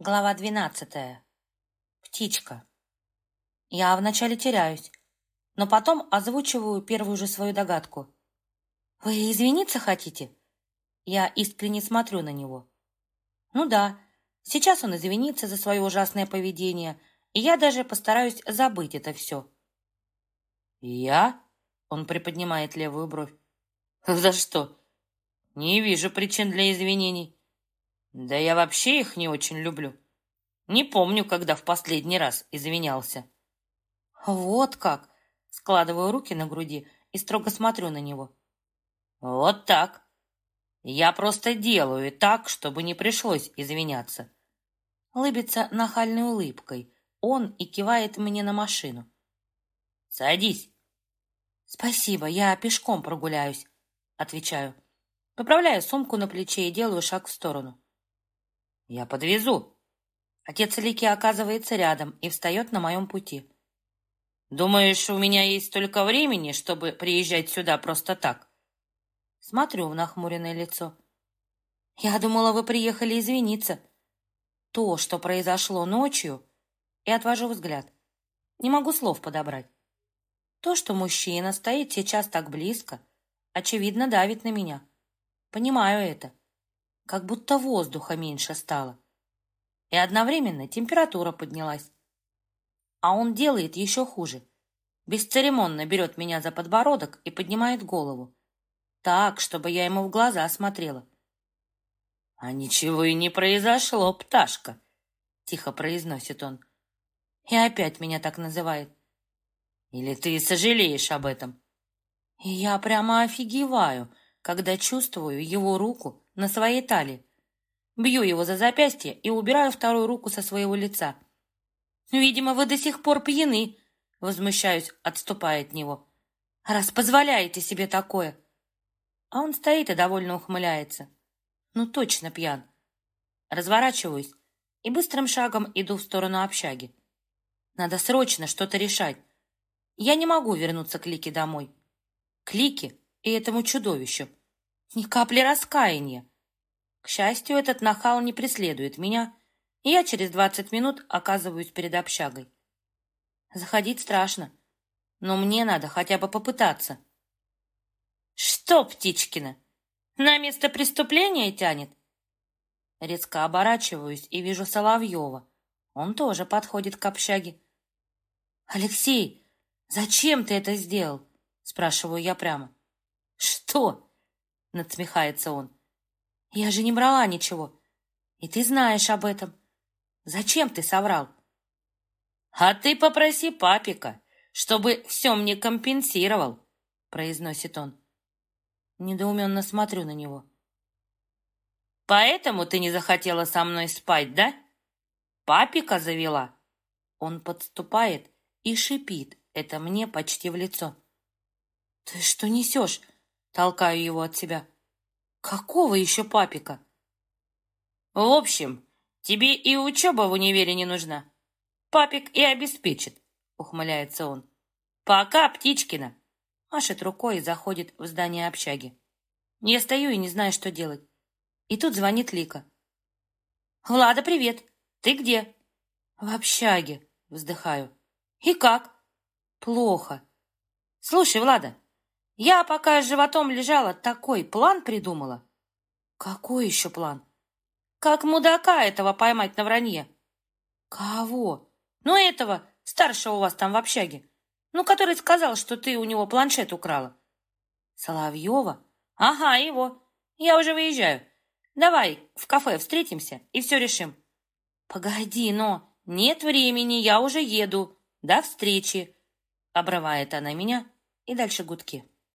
Глава двенадцатая. Птичка. Я вначале теряюсь, но потом озвучиваю первую же свою догадку. «Вы извиниться хотите?» Я искренне смотрю на него. «Ну да, сейчас он извинится за свое ужасное поведение, и я даже постараюсь забыть это все». «Я?» — он приподнимает левую бровь. «За что? Не вижу причин для извинений». Да я вообще их не очень люблю. Не помню, когда в последний раз извинялся. Вот как! Складываю руки на груди и строго смотрю на него. Вот так. Я просто делаю так, чтобы не пришлось извиняться. Лыбится нахальной улыбкой. Он и кивает мне на машину. Садись. Спасибо, я пешком прогуляюсь, отвечаю. Поправляю сумку на плече и делаю шаг в сторону. «Я подвезу». Отец Лики оказывается рядом и встает на моем пути. «Думаешь, у меня есть столько времени, чтобы приезжать сюда просто так?» Смотрю в нахмуренное лицо. «Я думала, вы приехали извиниться. То, что произошло ночью...» И отвожу взгляд. Не могу слов подобрать. То, что мужчина стоит сейчас так близко, очевидно, давит на меня. Понимаю это как будто воздуха меньше стало. И одновременно температура поднялась. А он делает еще хуже. Бесцеремонно берет меня за подбородок и поднимает голову. Так, чтобы я ему в глаза смотрела. «А ничего и не произошло, пташка!» Тихо произносит он. И опять меня так называет. «Или ты сожалеешь об этом?» И я прямо офигеваю, когда чувствую его руку на своей талии. Бью его за запястье и убираю вторую руку со своего лица. «Видимо, вы до сих пор пьяны», — возмущаюсь, отступая от него. «Раз позволяете себе такое». А он стоит и довольно ухмыляется. «Ну, точно пьян». Разворачиваюсь и быстрым шагом иду в сторону общаги. Надо срочно что-то решать. Я не могу вернуться к Лике домой. К Лике и этому чудовищу. Ни капли раскаяния. К счастью, этот нахал не преследует меня, и я через двадцать минут оказываюсь перед общагой. Заходить страшно, но мне надо хотя бы попытаться. «Что, Птичкина, на место преступления тянет?» Резко оборачиваюсь и вижу Соловьева. Он тоже подходит к общаге. «Алексей, зачем ты это сделал?» Спрашиваю я прямо. «Что?» — надсмехается он. Я же не брала ничего. И ты знаешь об этом. Зачем ты соврал? А ты попроси папика, чтобы все мне компенсировал, произносит он. Недоуменно смотрю на него. Поэтому ты не захотела со мной спать, да? Папика завела. Он подступает и шипит это мне почти в лицо. Ты что несешь? Толкаю его от себя. Какого еще папика? В общем, тебе и учеба в универе не нужна. Папик и обеспечит, ухмыляется он. Пока, Птичкина. Машет рукой и заходит в здание общаги. Я стою и не знаю, что делать. И тут звонит Лика. «Влада, привет! Ты где?» «В общаге», — вздыхаю. «И как?» «Плохо. Слушай, Влада, я, пока с животом лежала, такой план придумала. Какой еще план? Как мудака этого поймать на вранье? Кого? Ну, этого, старшего у вас там в общаге. Ну, который сказал, что ты у него планшет украла. Соловьева? Ага, его. Я уже выезжаю. Давай в кафе встретимся и все решим. Погоди, но нет времени, я уже еду. До встречи. Обрывает она меня и дальше гудки.